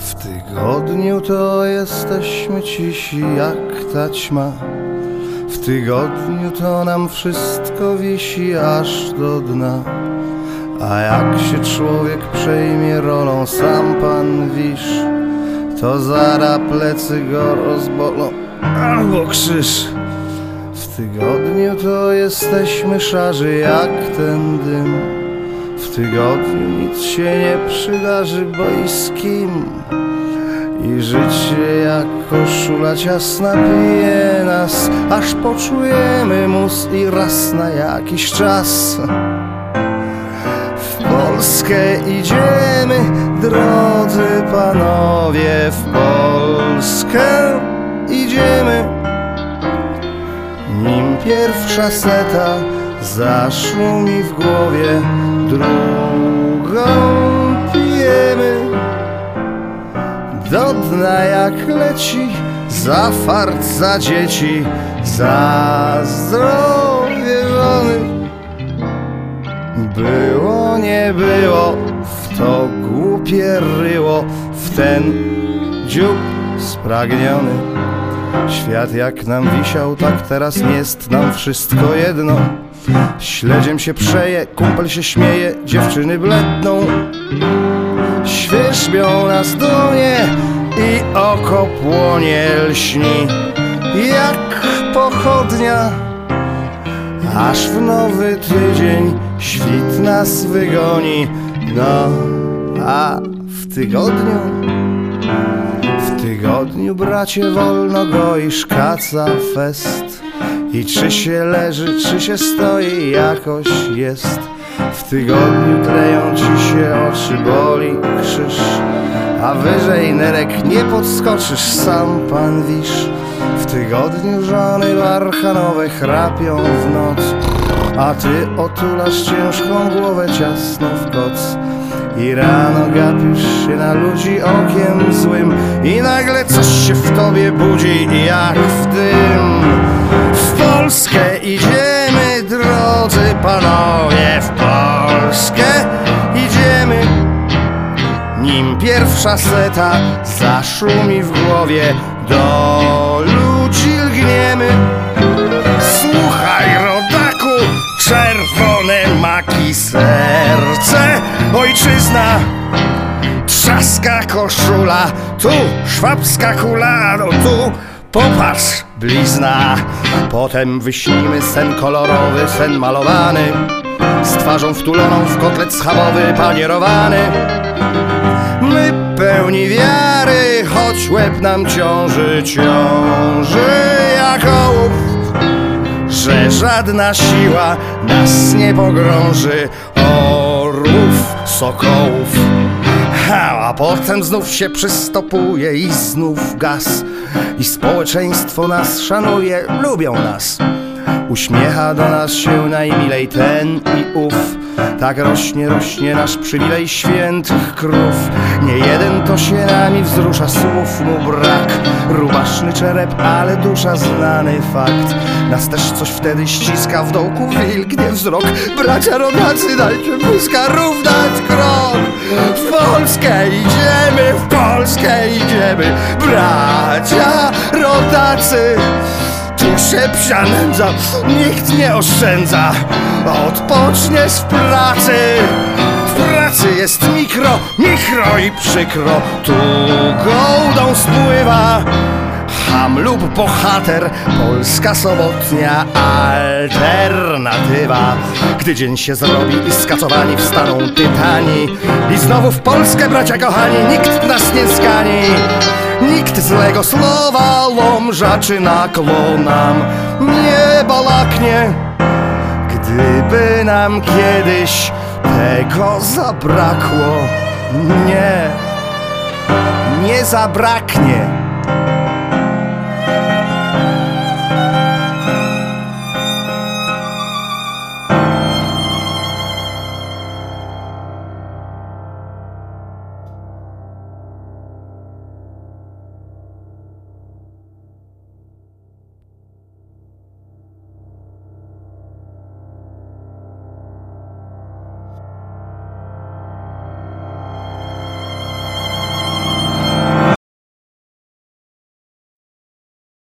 tygodniu to jesteśmy cisi jak taćma W tygodniu to nam wszystko wisi aż do dna. A jak się człowiek przejmie rolą, sam pan wisz. To zara plecy go rozbolą. Albo krzyż. W tygodniu to jesteśmy szarzy jak ten dym W tygodniu nic się nie przydarzy, bo i życie jak koszula ciasna pije nas Aż poczujemy mus i raz na jakiś czas. W Polskę idziemy, drodzy panowie W Polskę idziemy. Nim pierwsza seta zaszumi w głowie Drugą pijemy do dna jak leci, za fart, za dzieci, za zdrowie żony. Było, nie było, w to głupie ryło, w ten dziób spragniony. Świat jak nam wisiał, tak teraz jest nam wszystko jedno. Śledziem się przeje, kumpel się śmieje, dziewczyny bledną. Świerzbią nas dunie i oko płonie lśni jak pochodnia Aż w nowy tydzień świt nas wygoni No, a w tygodniu Tygodniu bracie wolno goisz kaca fest. I czy się leży, czy się stoi, jakoś jest. W tygodniu tleją ci się oczy, boli krzyż. A wyżej nerek nie podskoczysz, sam pan wisz. W tygodniu żony barchanowe chrapią w noc. A ty otulasz ciężką głowę ciasno w koc i rano gapisz się na ludzi okiem złym I nagle coś się w tobie budzi jak w tym. W Polskę idziemy, drodzy panowie W Polskę idziemy. Nim pierwsza seta zaszumi w głowie Do ludzi lgniemy. Słuchaj rodaku, czerwone maki serce Ojczyzna Trzaska koszula, tu szwabska kula, no tu popatrz blizna. Potem wyśnimy sen kolorowy, sen malowany, z twarzą wtuloną w kotlet schabowy, panierowany. My pełni wiary, choć łeb nam ciąży, ciąży jak ołów, że żadna siła nas nie pogrąży, orłów, sokołów. Ha, a potem znów się przystopuje i znów gaz. I społeczeństwo nas szanuje, lubią nas. Uśmiecha do nas się najmilej ten i ów Tak rośnie, rośnie nasz przywilej świętych krów. Nie jeden to się nami wzrusza, słów mu brak. Rubaszny czerep, ale dusza znany fakt. Nas też coś wtedy ściska w dołku, wilgnie wzrok. Bracia rodacy, dajcie błyska równać krok W Polskę idziemy, w Polskę idziemy. Bracia rodacy tu się psia nędza, nikt nie oszczędza. Odpoczniesz w pracy. W pracy jest mikro, mikro i przykro. Tu gołdą spływa Ham lub bohater, polska sobotnia alternatywa. Gdy dzień się zrobi i skacowani wstaną tytani I znowu w Polskę, bracia kochani, nikt nas nie zgani Nikt złego słowa łomża czy naklonam nie balaknie Gdyby nam kiedyś tego zabrakło Nie, nie zabraknie